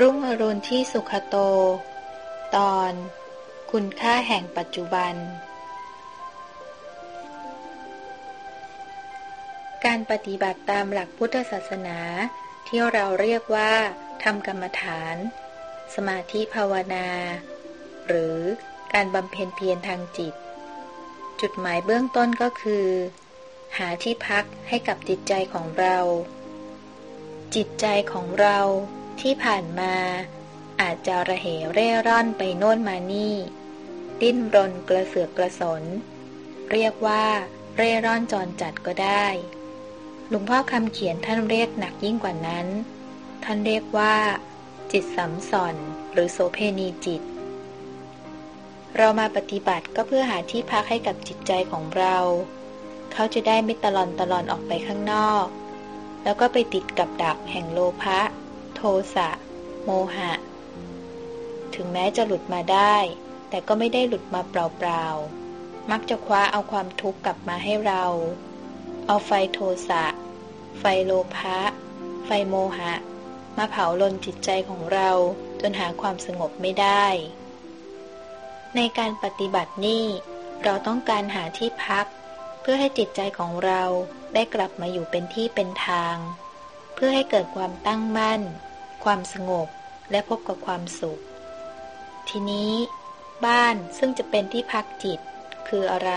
รุ่งอรุณที่สุขโต ตอน คุณค่าแห่งปัจจุบัน การปฏิบัติตามหลักพุทธศาสนา ที่เราเรียกว่าทำกรรมฐาน สมาธิภาวนา หรือการบำเพ็ญเพียรทางจิต จุดหมายเบื้องต้นก็คือ หาที่พักให้กับจิตใจของเรา จิตใจของเรา ที่ผ่านมา อาจจะระเหเร่ร่อนไปโน่นมานี่ ดิ้นรนกระเสือกกระสน เรียกว่าเร่ร่อนจรจัดก็ได้ หลวงพ่อคำเขียนท่านเรียกหนักยิ่งกว่านั้น ท่านเรียกว่า จิตสัมสอนหรือโสเพณีจิต เรามาปฏิบัติก็เพื่อหาที่พักให้กับจิตใจของเรา เขาจะได้ไม่ตลอนตลอนออกไปข้างนอก แล้วก็ไปติดกับดักแห่งโลภะ สะ โมหะ ถึงแม้จะหลุดมาได้ แต่ก็ไม่ได้หลุดมาเปล่าๆ มักจะคว้าเอาความทุกข์กลับมาให้เรา เอาไฟโทสะ ไฟโลภะ ไฟโมหะ มาเผาลนจิตใจของเราจนหาความสงบไม่ได้ ในการปฏิบัตินี้เราต้องการหาที่พัก เพื่อให้จิตใจของเราได้กลับมาอยู่เป็นที่เป็นทาง เพื่อให้เกิดความตั้งมั่น ความสงบและพบกับความสุข ทีนี้ บ้านซึ่งจะเป็นที่พักจิตคืออะไร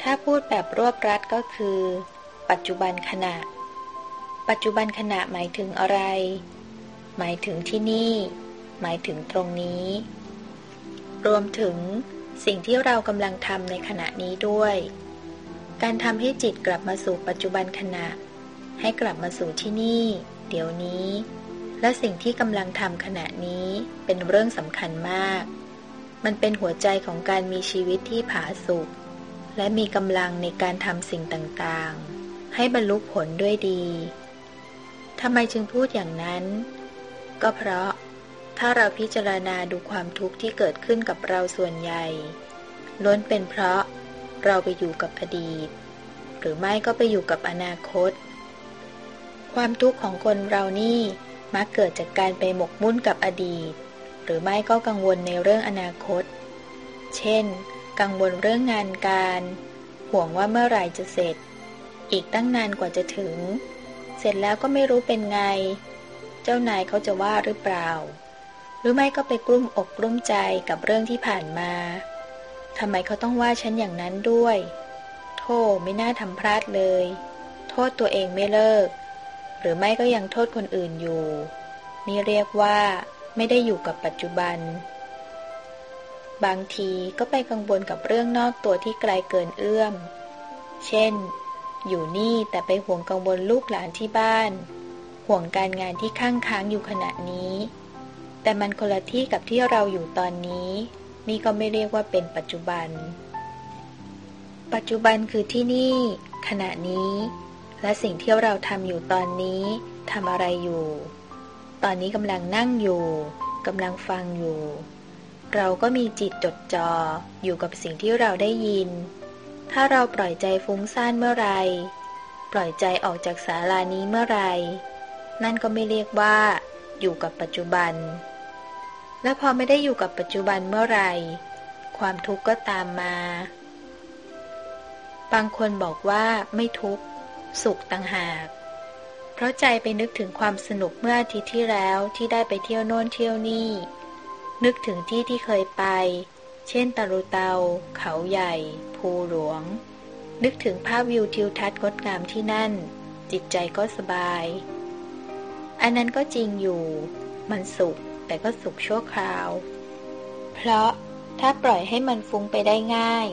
ถ้าพูดแบบรวบรัดก็คือ ปัจจุบันขณะ ปัจจุบันขณะหมายถึงอะไร หมายถึงที่นี่ หมายถึงตรงนี้ รวมถึงสิ่งที่เรากำลังทำในขณะนี้ด้วย การทำให้จิตกลับมาสู่ปัจจุบันขณะ ให้กลับมาสู่ที่นี่ เดี๋ยวนี้ และสิ่งที่กำลังทำขณะนี้เป็นเรื่องสำคัญมาก มันเป็นหัวใจของการมีชีวิตที่ผาสุกและมีกำลังในการทำสิ่งต่างๆ ให้บรรลุผลด้วยดีทำไมจึงพูดอย่างนั้น ก็เพราะถ้าเราพิจารณาดูความทุกข์ที่เกิดขึ้นกับเราส่วนใหญ่ ล้วนเป็นเพราะเราไปอยู่กับอดีต หรือไม่ก็ไปอยู่กับอนาคต ความทุกข์ของคนเรานี่มักเกิดจากการไปหมกมุ่นกับอดีต หรือไม่ก็กังวลในเรื่องอนาคต เช่น กังวลเรื่องงานการ ห่วงว่าเมื่อไหร่จะเสร็จ อีกตั้งนานกว่าจะถึง เสร็จแล้วก็ไม่รู้เป็นไง เจ้านายเขาจะว่าหรือเปล่า หรือไม่ก็ไปกลุ้มอกกลุ้มใจกับเรื่องที่ผ่านมาทำไมเขาต้องว่าฉันอย่างนั้นด้วย โทษไม่น่าทำพลาดเลย โทษตัวเองไม่เลิก หรือไม่ก็ยังโทษคนอื่นอยู่ นี่เรียกว่า ไม่ได้อยู่กับปัจจุบัน บางทีก็ไปกังวลกับเรื่องนอกตัวที่ไกลเกินเอื้อม เช่น อยู่นี่แต่ไปห่วงกังวลลูกหลานที่บ้าน ห่วงการงานที่ข้างค้างอยู่ขณะนี้ แต่มันคนละที่กับที่เราอยู่ตอนนี้ นี่ก็ไม่เรียกว่าเป็นปัจจุบัน ปัจจุบันคือที่นี่ ขณะนี้ และสิ่งที่เราทำอยู่ตอนนี้ทำอะไรอยู่ ตอนนี้กำลังนั่งอยู่กำลังฟังอยู่ เราก็มีจิตจดจอ่ออยู่กับสิ่งที่เราได้ยิน ถ้าเราปล่อยใจฟุ้งซ่านเมื่อไร ปล่อยใจออกจากศาลานี้เมื่อไร นั่นก็ไม่เรียกว่าอยู่กับปัจจุบัน และพอไม่ได้อยู่กับปัจจุบันเมื่อไร ความทุกข์ก็ตามมา บางคนบอกว่าไม่ทุกข์ สุขต่างหาก เพราะใจไปนึกถึงความสนุกเมื่ออาทิตย์ที่แล้วที่ได้ไปเที่ยวโน่นเที่ยวนี่ นึกถึงที่ที่เคยไป เช่นตะลุเตา เขาใหญ่ ภูหลวง นึกถึงภาพวิวทิวทัศน์งดงามที่นั่น จิตใจก็สบาย อันนั้นก็จริงอยู่ มันสุขแต่ก็สุขชั่วคราว เพราะถ้าปล่อยให้มันฟุ้งไปได้ง่าย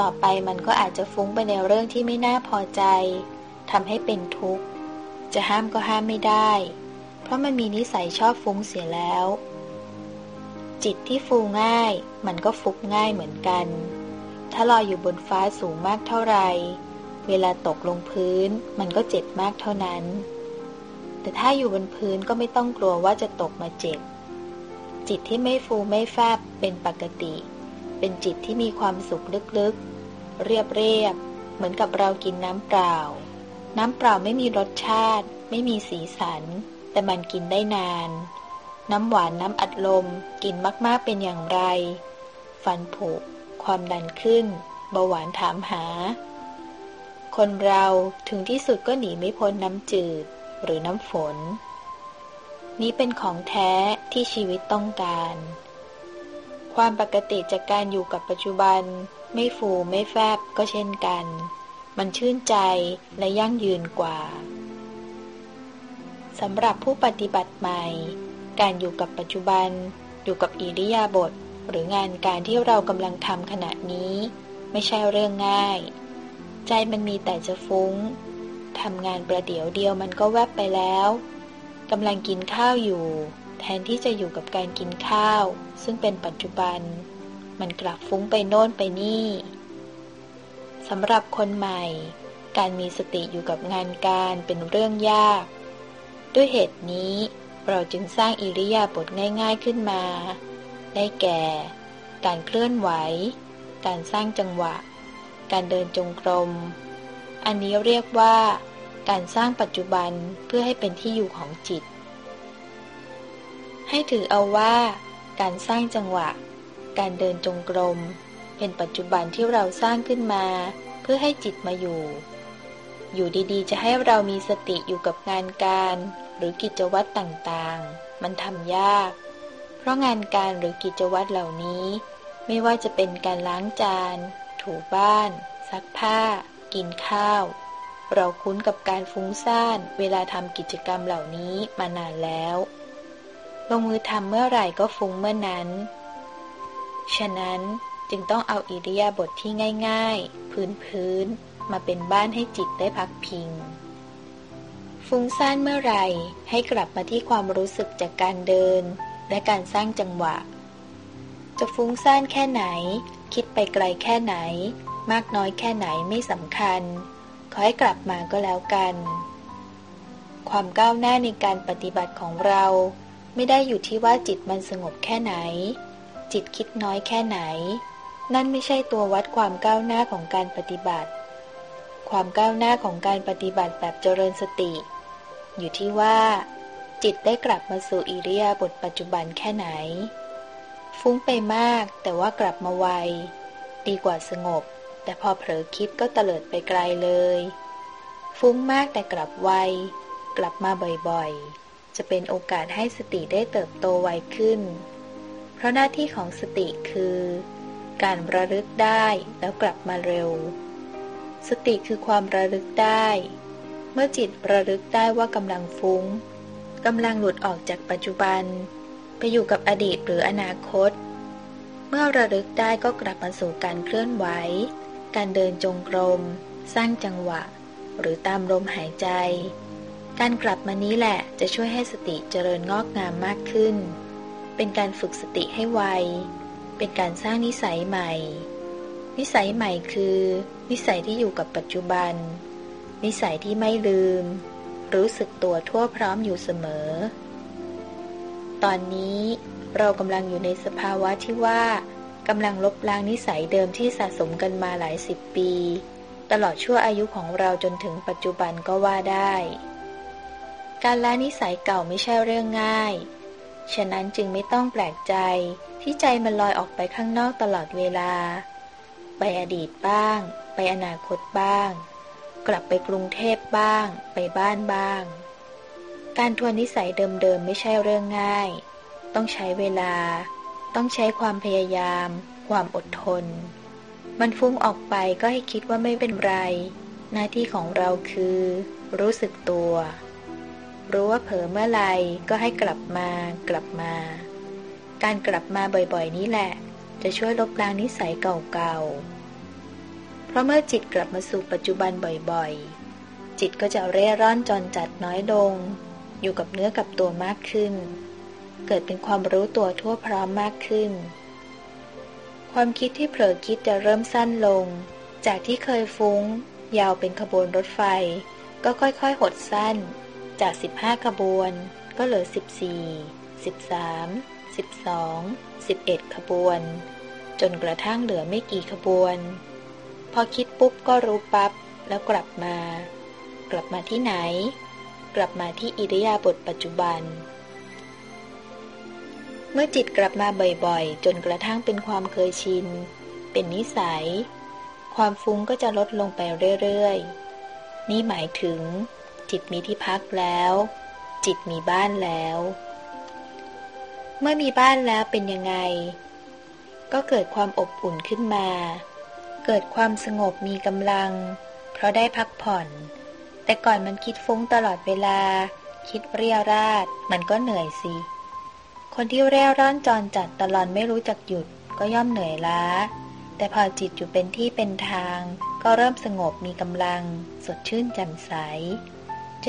ต่อไปมันก็อาจจะฟุ้งไปในเรื่องที่ไม่น่าพอใจ ทำให้เป็นทุกข์ จะห้ามก็ห้ามไม่ได้ เพราะมันมีนิสัยชอบฟุ้งเสียแล้ว จิตที่ฟูง่าย มันก็ฟุกง่ายเหมือนกัน ถ้าลอยอยู่บนฟ้าสูงมากเท่าไรเวลาตกลงพื้น มันก็เจ็บมากเท่านั้น แต่ถ้าอยู่บนพื้นก็ไม่ต้องกลัวว่าจะตกมาเจ็บ จิตที่ไม่ฟูไม่แฟบเป็นปกติ เป็นจิตที่มีความสุขลึกๆ เรียบๆเหมือนกับเรากินน้ำเปล่า น้ำเปล่าไม่มีรสชาติ ไม่มีสีสัน แต่มันกินได้นาน น้ำหวานน้ำอัดลม กินมากๆเป็นอย่างไร ฟันผุ ความดันขึ้น เบาหวานถามหา คนเราถึงที่สุดก็หนีไม่พ้นน้ำจืด หรือน้ำฝน นี้เป็นของแท้ที่ชีวิตต้องการ ความปกติจากการอยู่กับปัจจุบัน ไม่ฟูไม่แฟบก็เช่นกัน มันชื่นใจและยั่งยืนกว่าสำหรับผู้ปฏิบัติใหม่ การอยู่กับปัจจุบัน อยู่กับอิริยาบถหรืองานการที่เรากำลังทำขณะนี้ ไม่ใช่เรื่องง่าย ใจมันมีแต่จะฟุ้งทำงานประเดี๋ยวเดียวมันก็แวบไปแล้วกำลังกินข้าวอยู่ แทนที่จะอยู่กับการกินข้าว ซึ่งเป็นปัจจุบัน มันกลับฟุ้งไปโน่นไปนี่ สำหรับคนใหม่ การมีสติอยู่กับงานการเป็นเรื่องยาก ด้วยเหตุนี้เราจึงสร้างอิริยาบถง่ายๆขึ้นมา ได้แก่ การเคลื่อนไหว การสร้างจังหวะ การเดินจงกรม อันนี้เรียกว่า การสร้างปัจจุบันเพื่อให้เป็นที่อยู่ของจิต ให้ถือเอาว่า การสร้างจังหวะ การเดินจงกรม เป็นปัจจุบันที่เราสร้างขึ้นมา เพื่อให้จิตมาอยู่ อยู่ดีๆ จะให้เรามีสติอยู่กับงานการ หรือกิจวัตรต่างๆ มันทำยาก เพราะงานการหรือกิจวัตรเหล่านี้ ไม่ว่าจะเป็นการล้างจาน ถูบ้าน ซักผ้า กินข้าว เราคุ้นกับการฟุ้งซ่านเวลาทำกิจกรรมเหล่านี้มานานแล้วลงมือทำเมื่อไหร่ก็ฟุ้งเมื่อนั้น ฉะนั้น จึงต้องเอาอิริยาบถทที่ง่ายๆ พื้นๆ มาเป็นบ้านให้จิตได้พักพิง ฟุ้งซ่านเมื่อไรให้กลับมาที่ความรู้สึกจากการเดิน และการสร้างจังหวะ จะฟุ้งซ่านแค่ไหน คิดไปไกลแค่ไหน มากน้อยแค่ไหนไม่สำคัญ ขอให้กลับมาก็แล้วกัน ความก้าวหน้าในการปฏิบัติของเรา ไม่ได้อยู่ที่ว่าจิตมันสงบแค่ไหนจิตคิดน้อยแค่ไหน นั่นไม่ใช่ตัววัดความก้าวหน้าของการปฏิบัติ ความก้าวหน้าของการปฏิบัติแบบเจริญสติ อยู่ที่ว่า จิตได้กลับมาสู่อิริยาบถปัจจุบันแค่ไหน ฟุ้งไปมากแต่ว่ากลับมาไว ดีกว่าสงบ แต่พอเผลอคิดก็เตลิดไปไกลเลย ฟุ้งมากแต่กลับไว กลับมาบ่อยๆ จะเป็นโอกาสให้สติได้เติบโตไวขึ้น เพราะหน้าที่ของสติคือ การระลึกได้แล้วกลับมาเร็ว สติคือความระลึกได้ เมื่อจิตระลึกได้ว่ากำลังฟุ้งกำลังหลุดออกจากปัจจุบัน ไปอยู่กับอดีตหรืออนาคต เมื่อระลึกได้ก็กลับมาสู่การเคลื่อนไหว การเดินจงกรม สร้างจังหวะ หรือตามลมหายใจ การกลับมานี้แหละจะช่วยให้สติเจริญงอกงามมากขึ้น เป็นการฝึกสติให้ไว เป็นการสร้างนิสัยใหม่ นิสัยใหม่คือ นิสัยที่อยู่กับปัจจุบัน นิสัยที่ไม่ลืม รู้สึกตัวทั่วพร้อมอยู่เสมอ ตอนนี้เรากำลังอยู่ในสภาวะที่ว่ากำลังลบล้างนิสัยเดิมที่สะสมกันมาหลายสิบปี ตลอดชั่วอายุของเราจนถึงปัจจุบันก็ว่าได้ การละนิสัยเก่าไม่ใช่เรื่องง่าย ฉะนั้นจึงไม่ต้องแปลกใจที่ใจมันลอยออกไปข้างนอกตลอดเวลา ไปอดีตบ้าง ไปอนาคตบ้าง กลับไปกรุงเทพบ้าง ไปบ้านบ้าง การทวนนิสัยเดิมๆไม่ใช่เรื่องง่าย ต้องใช้เวลา ต้องใช้ความพยายาม ความอดทน มันฟุ้งออกไปก็ให้คิดว่าไม่เป็นไร หน้าที่ของเราคือ รู้สึกตัว รู้ว่าเผลอเมื่อไรก็ให้กลับมากลับมา การกลับมาบ่อยๆ นี้แหละ จะช่วยลบล้างนิสัยเก่าๆ เพราะเมื่อจิตกลับมาสู่ปัจจุบันบ่อยๆ จิตก็จะเร่ร่อนจรจัดน้อยลง อยู่กับเนื้อกับตัวมากขึ้น เกิดเป็นความรู้ตัวทั่วพร้อมมากขึ้น ความคิดที่เผลอคิดจะเริ่มสั้นลง จากที่เคยฟุ้ง ยาวเป็นขบวนรถไฟ ก็ค่อยๆ หดสั้น จาก 15 ขบวน ก็เหลือ 14 13 12 11 ขบวน จนกระทั่งเหลือไม่กี่ขบวน พอคิดปุ๊บก็รู้ปับ๊บแล้วกลับมา กลับมาที่ไหน กลับมาที่อิริยาบถปัจจุบัน เมื่อจิตกลับมาบ่อยๆ จนกระทั่งเป็นความเคยชิน เป็นนิสัย ความฟุ้งก็จะลดลงไปเรื่อยๆ นี่หมายถึง จิตมีที่พักแล้ว จิตมีบ้านแล้ว เมื่อมีบ้านแล้วเป็นยังไง ก็เกิดความอบอุ่นขึ้นมา เกิดความสงบมีกำลัง เพราะได้พักผ่อน แต่ก่อนมันคิดฟุ้งตลอดเวลา คิดเรียราดมันก็เหนื่อยสิ คนที่เร่ร่อนจรจัดตลอดไม่รู้จักหยุดก็ย่อมเหนื่อยล้า แต่พอจิตอยู่เป็นที่เป็นทาง ก็เริ่มสงบมีกำลัง สดชื่นแจ่มใส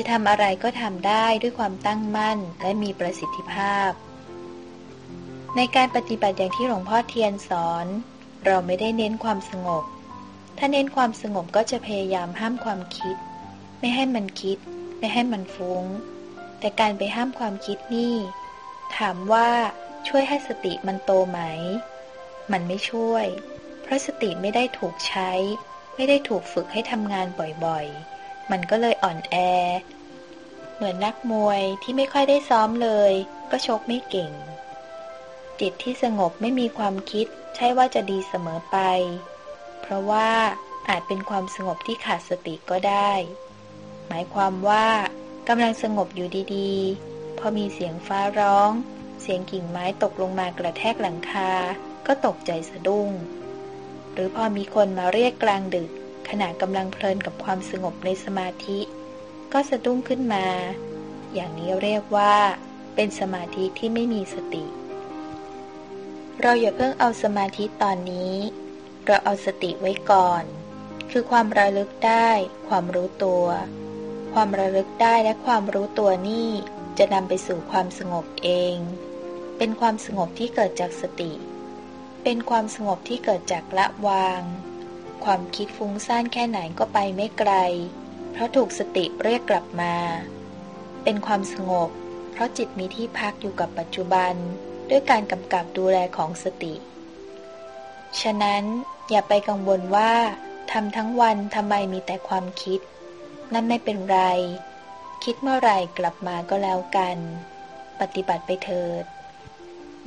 จะทำอะไรก็ทำได้ด้วยความตั้งมั่นและมีประสิทธิภาพ ในการปฏิบัติอย่างที่หลวงพ่อเทียนสอน เราไม่ได้เน้นความสงบ ถ้าเน้นความสงบก็จะพยายามห้ามความคิด ไม่ให้มันคิด ไม่ให้มันฟุง้ง แต่การไปห้ามความคิดนี่ ถามว่าช่วยให้สติมันโตไหม มันไม่ช่วย เพราะสติไม่ได้ถูกใช้ ไม่ได้ถูกฝึกให้ทำงานบ่อยๆ มันก็เลยอ่อนแอ เหมือนนักมวยที่ไม่ค่อยได้ซ้อมเลย ก็ชกไม่เก่ง จิตที่สงบไม่มีความคิด ใช่ว่าจะดีเสมอไป เพราะว่าอาจเป็นความสงบที่ขาดสติก็ได้ หมายความว่ากำลังสงบอยู่ดีๆ พอมีเสียงฟ้าร้อง เสียงกิ่งไม้ตกลงมากระแทกหลังคา ก็ตกใจสะดุ้ง หรือพอมีคนมาเรียกกลางดึก ขณะกำลังเพลินกับความสงบในสมาธิ ก็สะดุ้งขึ้นมา อย่างนี้เรียกว่า เป็นสมาธิที่ไม่มีสติ เราอย่าเพิ่งเอาสมาธิตอนนี้ เราเอาสติไว้ก่อน คือความระลึกได้ ความรู้ตัว ความระลึกได้และความรู้ตัวนี่จะนำไปสู่ความสงบเอง เป็นความสงบที่เกิดจากสติ เป็นความสงบที่เกิดจากละวาง ความคิดฟุ้งซ่านแค่ไหนก็ไปไม่ไกล เพราะถูกสติเรียกกลับมา เป็นความสงบ เพราะจิตมีที่พักอยู่กับปัจจุบัน ด้วยการกำกับดูแลของสติ ฉะนั้นอย่าไปกังวลว่าทำทั้งวันทำไมมีแต่ความคิด นั่นไม่เป็นไร คิดเมื่อไรกลับมาก็แล้วกัน ปฏิบัติไปเถิด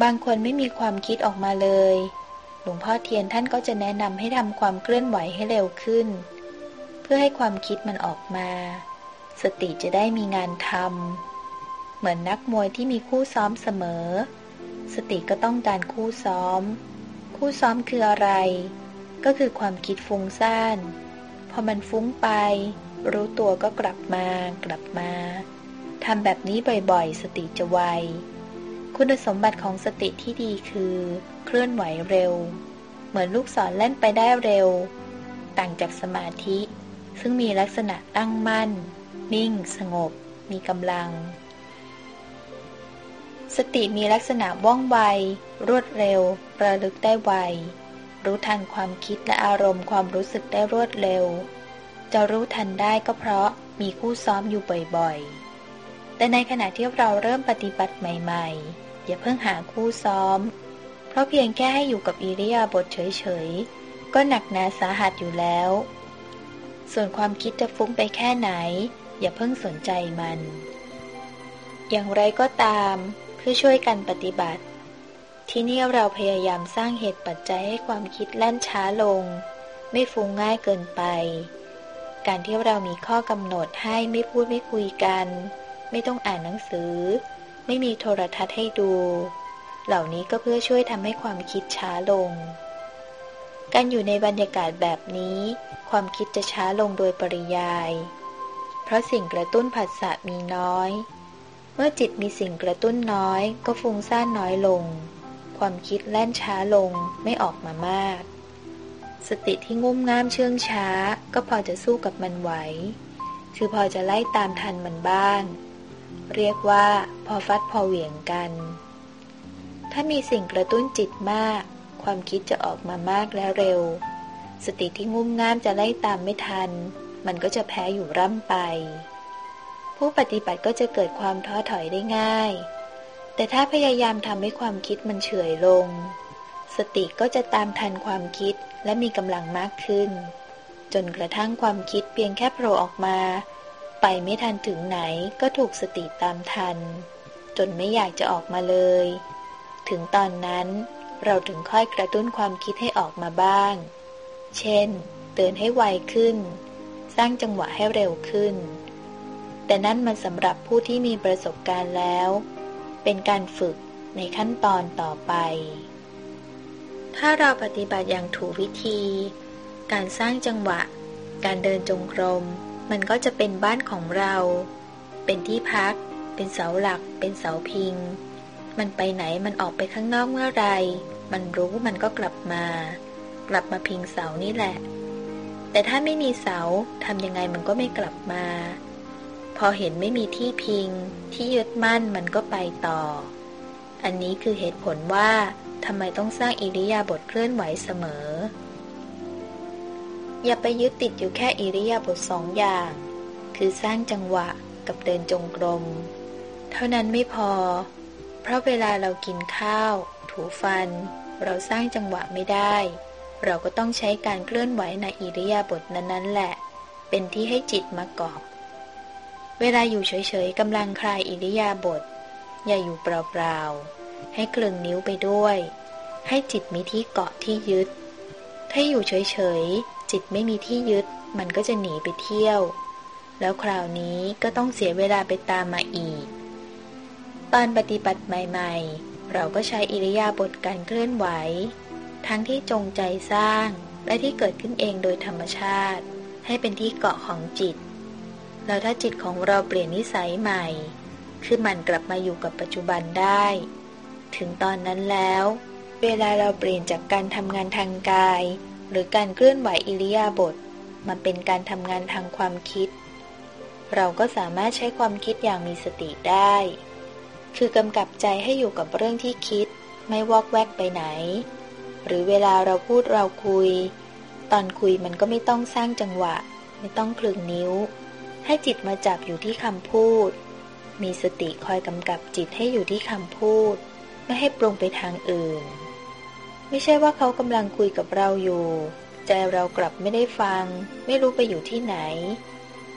บางคนไม่มีความคิดออกมาเลย หลวงพ่อเทียนท่านก็จะแนะนำให้ทำความเคลื่อนไหวให้เร็วขึ้น เพื่อให้ความคิดมันออกมา สติจะได้มีงานทำเหมือนนักมวยที่มีคู่ซ้อมเสมอ สติก็ต้องการคู่ซ้อม คู่ซ้อมคืออะไร ก็คือความคิดฟุ้งซ่านพอมันฟุ้งไป รู้ตัวก็กลับมากลับมาทำแบบนี้บ่อยๆ สติจะไว คุณสมบัติของสติที่ดีคือ เคลื่อนไหวเร็ว เหมือนลูกศรเล่นไปได้เร็ว ต่างจากสมาธิ ซึ่งมีลักษณะตั้งมั่น นิ่ง สงบ มีกำลัง สติมีลักษณะว่องไว รวดเร็ว ระลึกได้ไว รู้ทันความคิดและอารมณ์ความรู้สึกได้รวดเร็ว จะรู้ทันได้ก็เพราะมีคู่ซ้อมอยู่บ่อยๆแต่ในขณะที่เราเริ่มปฏิบัติใหม่ ๆ อย่าเพิ่งหาคู่ซ้อม เพราะเพียงแค่ให้อยู่กับอิริยาบถเฉยๆ ก็หนักหนาสาหัสอยู่แล้ว ส่วนความคิดจะฟุ้งไปแค่ไหน อย่าเพิ่งสนใจมัน อย่างไรก็ตามเพื่อช่วยกันปฏิบัติ ที่นี่เราพยายามสร้างเหตุปัจจัยให้ความคิดแล่นช้าลง ไม่ฟุ้งง่ายเกินไป การที่เรามีข้อกำหนดให้ไม่พูดไม่คุยกัน ไม่ต้องอ่านหนังสือ ไม่มีโทรทัศน์ให้ดู เหล่านี้ก็เพื่อช่วยทำให้ความคิดช้าลง การอยู่ในบรรยากาศแบบนี้ ความคิดจะช้าลงโดยปริยาย เพราะสิ่งกระตุ้นผัสสะมีน้อย เมื่อจิตมีสิ่งกระตุ้นน้อย ก็ฟุ้งซ่านน้อยลง ความคิดแล่นช้าลงไม่ออกมามาก สติที่งุ่มง่ามเชื่องช้า ก็พอจะสู้กับมันไหว คือพอจะไล่ตามทันมันบ้าง เรียกว่าพอฟัดพอเหวี่ยงกัน ถ้ามีสิ่งกระตุ้นจิตมาก ความคิดจะออกมามากและเร็ว สติที่งุ่มง่ามจะไล่ตามไม่ทัน มันก็จะแพ้อยู่ร่ำไป ผู้ปฏิบัติก็จะเกิดความท้อถอยได้ง่าย แต่ถ้าพยายามทำให้ความคิดมันเฉยลง สติก็จะตามทันความคิดและมีกำลังมากขึ้น จนกระทั่งความคิดเพียงแค่โผล่ออกมา ไปไม่ทันถึงไหนก็ถูกสติตามทัน จนไม่อยากจะออกมาเลย ถึงตอนนั้นเราถึงค่อยกระตุ้นความคิดให้ออกมาบ้าง เช่น เตือนให้ไวขึ้น สร้างจังหวะให้เร็วขึ้น แต่นั่นมันสำหรับผู้ที่มีประสบการณ์แล้ว เป็นการฝึกในขั้นตอนต่อไป ถ้าเราปฏิบัติอย่างถูกวิธี การสร้างจังหวะ การเดินจงกรม มันก็จะเป็นบ้านของเรา เป็นที่พัก เป็นเสาหลัก เป็นเสาพิง มันไปไหนมันออกไปข้างนอกเมื่อไร มันรู้มันก็กลับมา กลับมาพิงเสานี่แหละ แต่ถ้าไม่มีเสาทำยังไงมันก็ไม่กลับมา พอเห็นไม่มีที่พิง ที่ยึดมั่นมันก็ไปต่อ อันนี้คือเหตุผลว่าทำไมต้องสร้างอิริยาบถเคลื่อนไหวเสมอ อย่าไปยึดติดอยู่แค่อิริยาบถสองอย่าง คือสร้างจังหวะกับเดินจงกรม เท่านั้นไม่พอ เพราะเวลาเรากินข้าว ถูฟัน เราสร้างจังหวะไม่ได้ เราก็ต้องใช้การเคลื่อนไหวในอิริยาบถนั้นๆแหละ เป็นที่ให้จิตมาเกาะเวลาอยู่เฉยๆกำลังคลายอิริยาบถอย่าอยู่เปล่าๆ ให้กลึงนิ้วไปด้วย ให้จิตมีที่เกาะที่ยึด ถ้าอยู่เฉยๆ จิตไม่มีที่ยึด มันก็จะหนีไปเที่ยว แล้วคราวนี้ก็ต้องเสียเวลาไปตามมาอีก ตอนปฏิบัติใหม่ ๆ เราก็ใช้อิริยาบถการเคลื่อนไหว ทั้งที่จงใจสร้าง และที่เกิดขึ้นเองโดยธรรมชาติ ให้เป็นที่เกาะของจิต แล้วถ้าจิตของเราเปลี่ยนนิสัยใหม่ คือมันกลับมาอยู่กับปัจจุบันได้ ถึงตอนนั้นแล้ว เวลาเราเปลี่ยนจากการทำงานทางกาย หรือการเคลื่อนไหวอิริยาบถมาเป็นการทำงานทางความคิด เราก็สามารถใช้ความคิดอย่างมีสติได้ คือกำกับใจให้อยู่กับเรื่องที่คิด ไม่วอกแวกไปไหน หรือเวลาเราพูดเราคุย ตอนคุยมันก็ไม่ต้องสร้างจังหวะ ไม่ต้องคลึงนิ้ว ให้จิตมาจับอยู่ที่คำพูด มีสติคอยกำกับจิตให้อยู่ที่คำพูด ไม่ให้ปรุงไปทางอื่น ไม่ใช่ว่าเขากำลังคุยกับเราอยู่ ใจเรากลับไม่ได้ฟัง ไม่รู้ไปอยู่ที่ไหน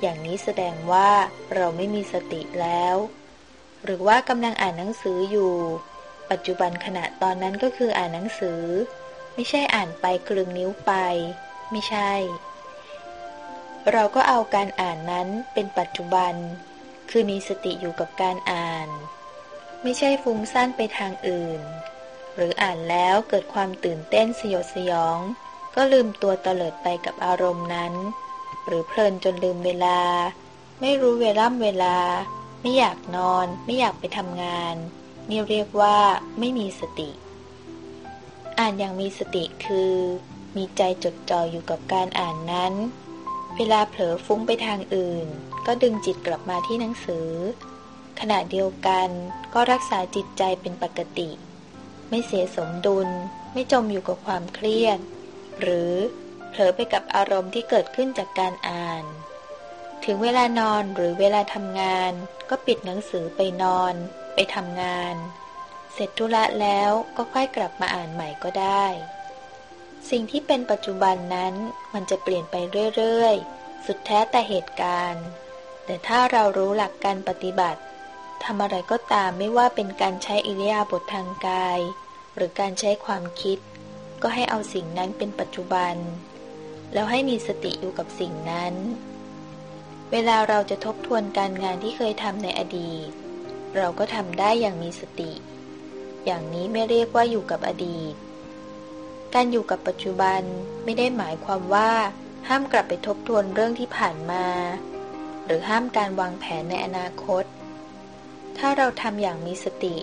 อย่างนี้แสดงว่าเราไม่มีสติแล้ว หรือว่ากำลังอ่านหนังสืออยู่ ปัจจุบันขณะตอนนั้นก็คืออ่านหนังสือ ไม่ใช่อ่านไปกลึงนิ้วไป ไม่ใช่ เราก็เอาการอ่านนั้นเป็นปัจจุบัน คือมีสติอยู่กับการอ่าน ไม่ใช่ฟุ้งซ่านไปทางอื่น หรืออ่านแล้วเกิดความตื่นเต้นสยดสยอง ก็ลืมตัวเตลิดไปกับอารมณ์นั้น หรือเพลินจนลืมเวลา ไม่รู้เวล่ำเวลา ไม่อยากนอน ไม่อยากไปทำงาน นี่เรียกว่าไม่มีสติ อ่านอย่างมีสติคือ มีใจจดจ่ออยู่กับการอ่านนั้น เวลาเผลอฟุ้งไปทางอื่น ก็ดึงจิตกลับมาที่หนังสือ ขณะเดียวกันก็รักษาจิตใจเป็นปกติ ไม่เสียสมดุล ไม่จมอยู่กับความเครียด หรือเผลอไปกับอารมณ์ที่เกิดขึ้นจากการอ่าน ถึงเวลานอนหรือเวลาทำงาน ก็ปิดหนังสือไปนอน ไปทำงาน เสร็จธุระแล้วก็ค่อยกลับมาอ่านใหม่ก็ได้ สิ่งที่เป็นปัจจุบันนั้นมันจะเปลี่ยนไปเรื่อยๆ สุดแท้แต่เหตุการณ์ แต่ถ้าเรารู้หลักการปฏิบัติทำอะไรก็ตามไม่ว่าเป็นการใช้อิริยาบถทางกาย หรือการใช้ความคิด ก็ให้เอาสิ่งนั้นเป็นปัจจุบัน แล้วให้มีสติอยู่กับสิ่งนั้น เวลาเราจะทบทวนการงานที่เคยทำในอดีต เราก็ทำได้อย่างมีสติ อย่างนี้ไม่เรียกว่าอยู่กับอดีต การอยู่กับปัจจุบันไม่ได้หมายความว่า ห้ามกลับไปทบทวนเรื่องที่ผ่านมา หรือห้ามการวางแผนในอนาคต ถ้าเราทำอย่างมีสติ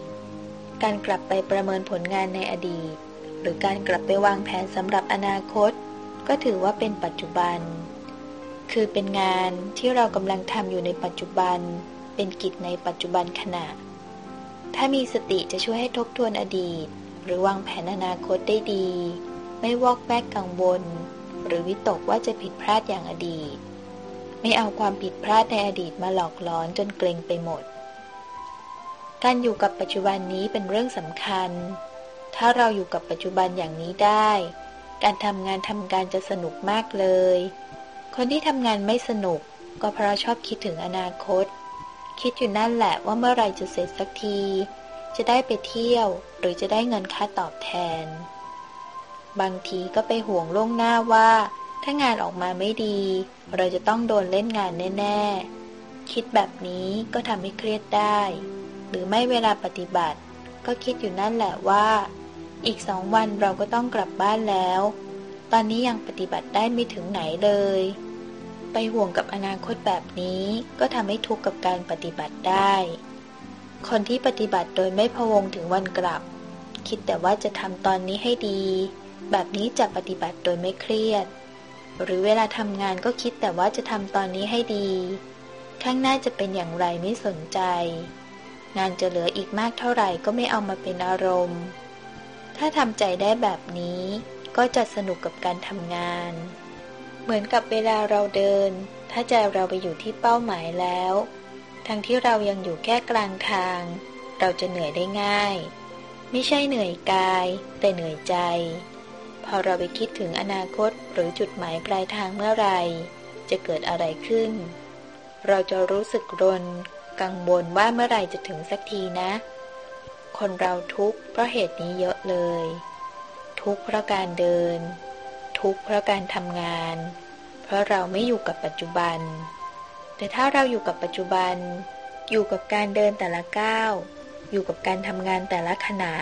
การกลับไปประเมินผลงานในอดีต หรือการกลับไปวางแผนสำหรับอนาคต ก็ถือว่าเป็นปัจจุบัน คือเป็นงานที่เรากำลังทำอยู่ในปัจจุบัน เป็นกิจในปัจจุบันขณะ ถ้ามีสติจะช่วยให้ทบทวนอดีต หรือวางแผนอนาคตได้ดี ไม่วอกแวกกังวล หรือวิตกว่าจะผิดพลาดอย่างอดีต ไม่เอาความผิดพลาดในอดีตมาหลอกหลอนจนเกรงไปหมด การอยู่กับปัจจุบันนี้เป็นเรื่องสำคัญ ถ้าเราอยู่กับปัจจุบันอย่างนี้ได้ การทำงานทำการจะสนุกมากเลย คนที่ทำงานไม่สนุก ก็เพราะชอบคิดถึงอนาคต คิดอยู่นั่นแหละว่าเมื่อไรจะเสร็จสักที จะได้ไปเที่ยว หรือจะได้เงินค่าตอบแทน บางทีก็ไปห่วงล่วงหน้าว่า ถ้างานออกมาไม่ดี เราจะต้องโดนเล่นงานแน่ ๆ คิดแบบนี้ก็ทำให้เครียดได้ หรือไม่เวลาปฏิบัติ ก็คิดอยู่นั่นแหละว่า อีกสองวันเราก็ต้องกลับบ้านแล้ว ตอนนี้ยังปฏิบัติได้ไม่ถึงไหนเลย ไปห่วงกับอนาคตแบบนี้ก็ทำให้ทุกข์กับการปฏิบัติได้ คนที่ปฏิบัติโดยไม่พะวงถึงวันกลับ คิดแต่ว่าจะทำตอนนี้ให้ดี แบบนี้จะปฏิบัติโดยไม่เครียด หรือเวลาทำงานก็คิดแต่ว่าจะทำตอนนี้ให้ดี ข้างหน้าจะเป็นอย่างไรไม่สนใจ งานจะเหลืออีกมากเท่าไหร่ก็ไม่เอามาเป็นอารมณ์ ถ้าทำใจได้แบบนี้ก็จะสนุกกับการทำงาน เหมือนกับเวลาเราเดิน ถ้าใจเราไปอยู่ที่เป้าหมายแล้ว ทั้งที่เรายังอยู่แค่กลางทาง เราจะเหนื่อยได้ง่าย ไม่ใช่เหนื่อยกาย แต่เหนื่อยใจ พอเราไปคิดถึงอนาคตหรือจุดหมายปลายทางเมื่อไร จะเกิดอะไรขึ้น เราจะรู้สึกรน กังวลว่าเมื่อไรจะถึงสักทีนะ คนเราทุกข์เพราะเหตุนี้เยอะเลย ทุกข์เพราะการเดิน ทุกข์เพราะการทำงาน เพราะเราไม่อยู่กับปัจจุบัน แต่ถ้าเราอยู่กับปัจจุบัน อยู่กับการเดินแต่ละก้าว อยู่กับการทำงานแต่ละขณะ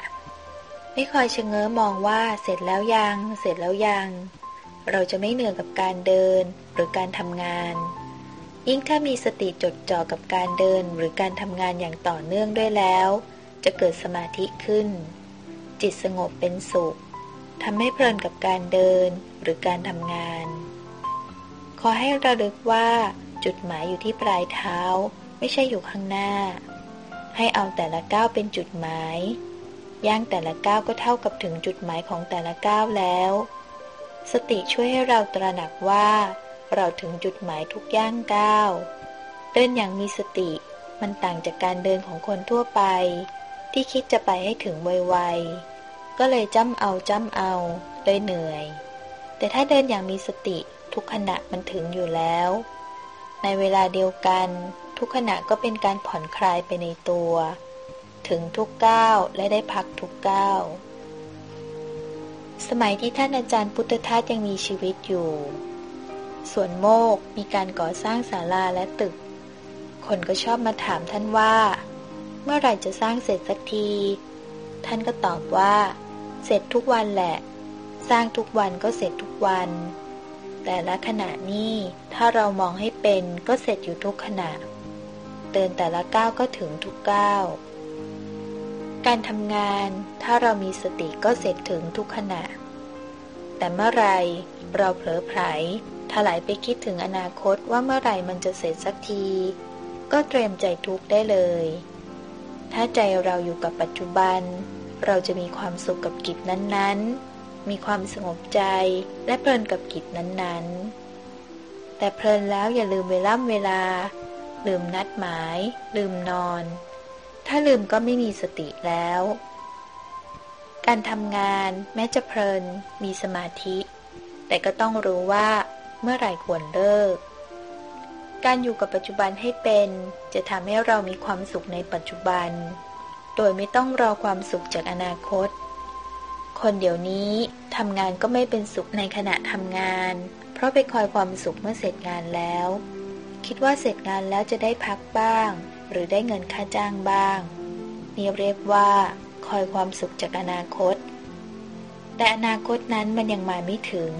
ไม่คอยชะเง้อมองว่าเสร็จแล้วยัง เสร็จแล้วยัง เราจะไม่เหนื่อยกับการเดินหรือการทำงาน ยิ่งถ้ามีสติจดจ่อกับการเดินหรือการทำงานอย่างต่อเนื่องด้วยแล้ว จะเกิดสมาธิขึ้น จิตสงบเป็นสุขทำให้เพลินกับการเดินหรือการทำงาน ขอให้ระลึกว่า จุดหมายอยู่ที่ปลายเท้า ไม่ใช่อยู่ข้างหน้า ให้เอาแต่ละก้าวเป็นจุดหมาย ย่างแต่ละก้าวก็เท่ากับถึงจุดหมายของแต่ละก้าวแล้ว สติช่วยให้เราตระหนักว่า เราถึงจุดหมายทุกย่างก้าว เดินอย่างมีสติ มันต่างจากการเดินของคนทั่วไป ที่คิดจะไปให้ถึงไวๆ ก็เลยจ้ำเอาจ้ำเอา เลยเหนื่อย แต่ถ้าเดินอย่างมีสติทุกขณะมันถึงอยู่แล้ว ในเวลาเดียวกัน ทุกขณะก็เป็นการผ่อนคลายไปในตัว ถึงทุกก้าวและได้พักทุกก้าวสมัยที่ท่านอาจารย์พุทธทาสยังมีชีวิตอยู่ ส่วนโมกมีการก่อสร้างศาลาและตึก คนก็ชอบมาถามท่านว่า เมื่อไหร่จะสร้างเสร็จสักที ท่านก็ตอบว่า เสร็จทุกวันแหละ สร้างทุกวันก็เสร็จทุกวัน แต่ละขณะนี้ถ้าเรามองให้เป็นก็เสร็จอยู่ทุกขณะเดินแต่ละก้าวก็ถึงทุกก้าวการทำงานถ้าเรามีสติก็เสร็จถึงทุกขณะ แต่เมื่อไรเราเผลอไผล ถลายไปคิดถึงอนาคตว่าเมื่อไหร่มันจะเสร็จสักที ก็เตรียมใจทุกได้เลย ถ้าใจเราอยู่กับปัจจุบัน เราจะมีความสุขกับกิจนั้นๆ มีความสงบใจและเพลินกับกิจนั้นๆ แต่เพลินแล้วอย่าลืมเวลาเวลา ลืมนัดหมาย ลืมนอน ถ้าลืมก็ไม่มีสติแล้ว การทำงานแม้จะเพลินมีสมาธิแต่ก็ต้องรู้ว่า เมื่อไหร่ควรเลิก การอยู่กับปัจจุบันให้เป็น จะทำให้เรามีความสุขในปัจจุบัน โดยไม่ต้องรอความสุขจากอนาคต คนเดี๋ยวนี้ทำงานก็ไม่เป็นสุขในขณะทำงาน เพราะไปคอยความสุขเมื่อเสร็จงานแล้ว คิดว่าเสร็จงานแล้วจะได้พักบ้าง หรือได้เงินค่าจ้างบ้าง นี่เรียกว่าคอยความสุขจากอนาคต แต่อนาคตนั้นมันยังมาไม่ถึง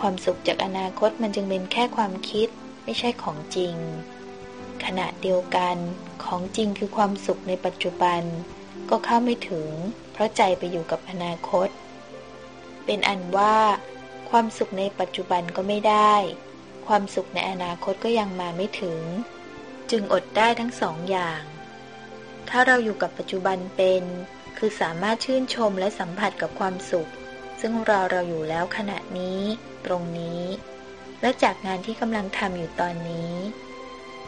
ความสุขจากอนาคตมันจึงเป็นแค่ความคิด ไม่ใช่ของจริง ขณะเดียวกันของจริงคือความสุขในปัจจุบัน ก็เข้าไม่ถึง เพราะใจไปอยู่กับอนาคต เป็นอันว่า ความสุขในปัจจุบันก็ไม่ได้ ความสุขในอนาคตก็ยังมาไม่ถึง จึงอดได้ทั้งสองอย่าง ถ้าเราอยู่กับปัจจุบันเป็น คือสามารถชื่นชมและสัมผัสกับความสุขซึ่งเราเราอยู่แล้วขณะนี้ ตรงนี้ และจากงานที่กำลังทำอยู่ตอนนี้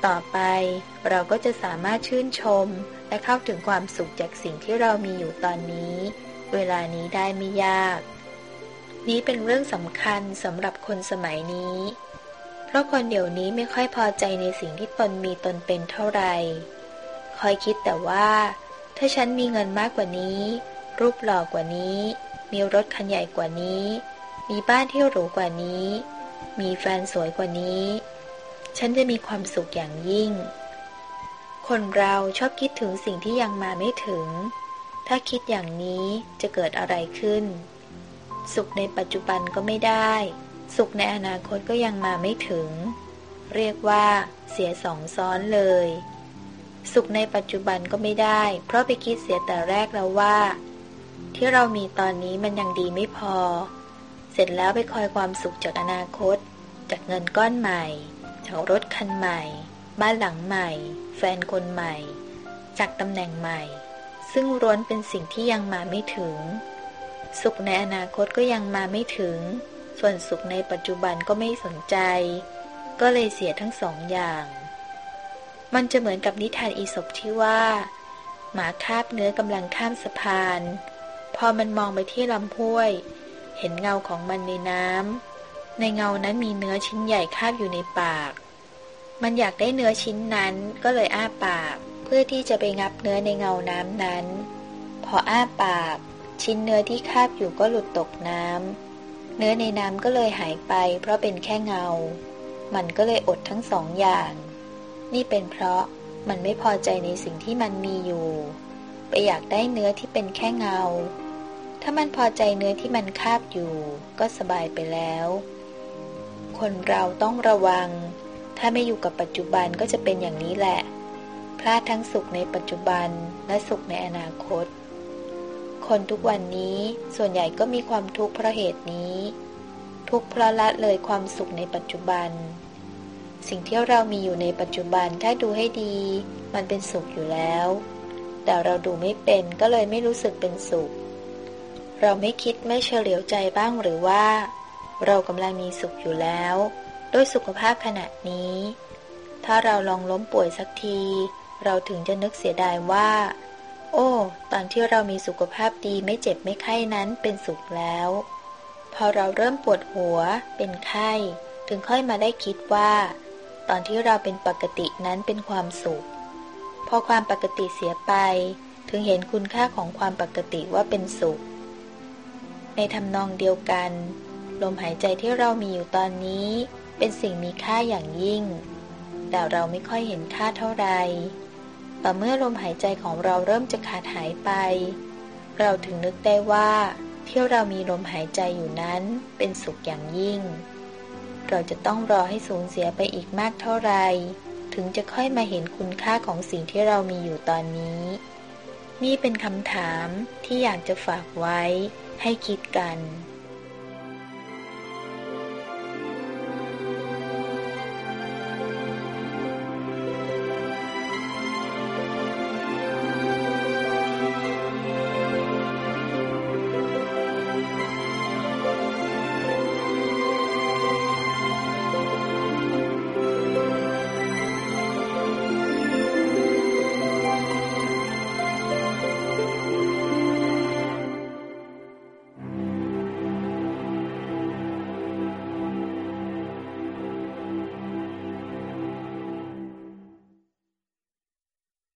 ต่อไปเราก็จะสามารถชื่นชม และเข้าถึงความสุขจากสิ่งที่เรามีอยู่ตอนนี้ เวลานี้ได้ไม่ยาก นี้เป็นเรื่องสำคัญสำหรับคนสมัยนี้ เพราะคนเดี๋ยวนี้ไม่ค่อยพอใจในสิ่งที่ตนมีตนเป็นเท่าไหร่คอยคิดแต่ว่า ถ้าฉันมีเงินมากกว่านี้ รูปหล่อกว่านี้ มีรถคันใหญ่กว่านี้ มีบ้านที่หรูกว่านี้ มีแฟนสวยกว่านี้ ฉันจะมีความสุขอย่างยิ่ง คนเราชอบคิดถึงสิ่งที่ยังมาไม่ถึง ถ้าคิดอย่างนี้จะเกิดอะไรขึ้น สุขในปัจจุบันก็ไม่ได้ สุขในอนาคตก็ยังมาไม่ถึง เรียกว่าเสียสองซ้อนเลย สุขในปัจจุบันก็ไม่ได้ เพราะไปคิดเสียแต่แรกแล้วว่า ที่เรามีตอนนี้มันยังดีไม่พอ เสร็จแล้วไปคอยความสุขจากอนาคต จากเงินก้อนใหม่ จากรถคันใหม่ บ้านหลังใหม่ แฟนคนใหม่ จากตำแหน่งใหม่ ซึ่งร้วนเป็นสิ่งที่ยังมาไม่ถึง สุขในอนาคตก็ยังมาไม่ถึง ส่วนสุขในปัจจุบันก็ไม่สนใจ ก็เลยเสียทั้งสองอย่าง มันจะเหมือนกับนิทานอีสบที่ว่า หมาคาบเนื้อกำลังข้ามสะพาน พอมันมองไปที่ลำห้วย เห็นเงาของมันในน้ำ ในเงานั้นมีเนื้อชิ้นใหญ่คาบอยู่ในปาก มันอยากได้เนื้อชิ้นนั้นก็เลยอ้าปาก เพื่อที่จะไปงับเนื้อในเงาน้ำนั้น พออ้าปาก ชิ้นเนื้อที่คาบอยู่ก็หลุดตกน้ำ เนื้อในน้ำก็เลยหายไป เพราะเป็นแค่เงา มันก็เลยอดทั้งสองอย่าง นี่เป็นเพราะมันไม่พอใจในสิ่งที่มันมีอยู่ ไปอยากได้เนื้อที่เป็นแค่เงา ถ้ามันพอใจเนื้อที่มันคาบอยู่ ก็สบายไปแล้ว คนเราต้องระวัง ถ้าไม่อยู่กับปัจจุบันก็จะเป็นอย่างนี้แหละ พลาดทั้งสุขในปัจจุบันและสุขในอนาคต คนทุกวันนี้ส่วนใหญ่ก็มีความทุกข์เพราะเหตุนี้ ทุกข์เพราะละเลยความสุขในปัจจุบัน สิ่งที่เรามีอยู่ในปัจจุบันถ้าดูให้ดี มันเป็นสุขอยู่แล้ว แต่เราดูไม่เป็นก็เลยไม่รู้สึกเป็นสุข เราไม่คิดไม่เฉลียวใจบ้างหรือว่า เรากำลังมีสุขอยู่แล้ว ด้วยสุขภาพขณะนี้ ถ้าเราลองล้มป่วยสักที เราถึงจะนึกเสียดายว่า โอ้ ตอนที่เรามีสุขภาพดีไม่เจ็บไม่ไข้นั้นเป็นสุขแล้ว พอเราเริ่มปวดหัว เป็นไข้ ถึงค่อยมาได้คิดว่า ตอนที่เราเป็นปกตินั้นเป็นความสุข พอความปกติเสียไป ถึงเห็นคุณค่าของความปกติว่าเป็นสุข ในทำนองเดียวกัน ลมหายใจที่เรามีอยู่ตอนนี้ เป็นสิ่งมีค่าอย่างยิ่ง แต่เราไม่ค่อยเห็นค่าเท่าไหร่ต่อเมื่อลมหายใจของเราเริ่มจะขาดหายไป เราถึงนึกได้ว่าที่เรามีลมหายใจอยู่นั้นเป็นสุขอย่างยิ่ง เราจะต้องรอให้สูญเสียไปอีกมากเท่าไรถึงจะค่อยมาเห็นคุณค่าของสิ่งที่เรามีอยู่ตอนนี้ นี่เป็นคำถามที่อยากจะฝากไว้ ให้คิดกัน